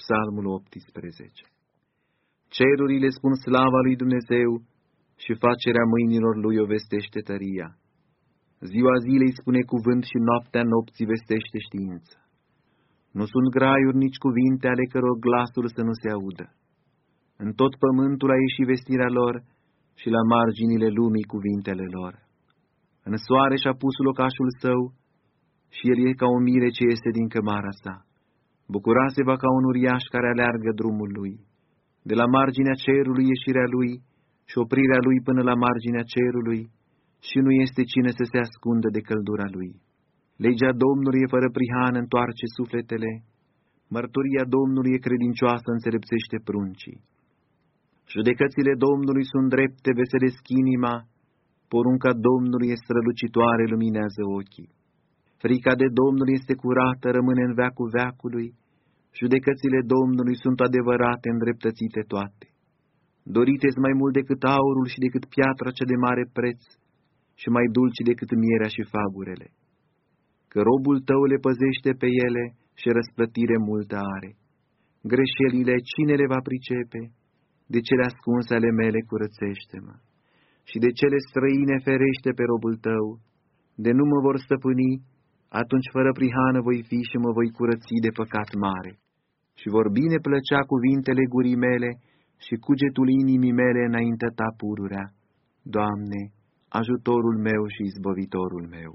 Psalmul 18 Cerurile spun slava lui Dumnezeu și facerea mâinilor lui o vestește tăria. Ziua zilei spune cuvânt și noaptea nopții vestește știință. Nu sunt graiuri nici cuvinte ale căror glasul să nu se audă. În tot pământul a ieșit vestirea lor și la marginile lumii cuvintele lor. În soare și-a pus locașul său și el e ca o mire ce este din cămara sa. Bucura se va ca un uriaș care aleargă drumul lui. De la marginea cerului ieșirea lui și oprirea lui până la marginea cerului și nu este cine să se ascundă de căldura lui. Legea Domnului e fără prihan, întoarce sufletele, mărturia Domnului e credincioasă, înțelepțește pruncii. Judecățile Domnului sunt drepte, veselesc inima, porunca Domnului e strălucitoare, luminează ochii. Frica de Domnul este curată, rămâne în veacul veacului, judecățile Domnului sunt adevărate, îndreptățite toate. Dorite mai mult decât aurul și decât piatra cea de mare preț și mai dulci decât mierea și fagurele. Că robul tău le păzește pe ele și răsplătire multă are. Greșelile cine le va pricepe? De cele ascunse ale mele curățește-mă. Și de cele străine ferește pe robul tău, de nu mă vor stăpâni, atunci fără prihană voi fi și mă voi curăți de păcat mare. Și vor bine plăcea cuvintele gurii mele și cugetul inimii mele înainte ta pururea. Doamne, ajutorul meu și izbăvitorul meu.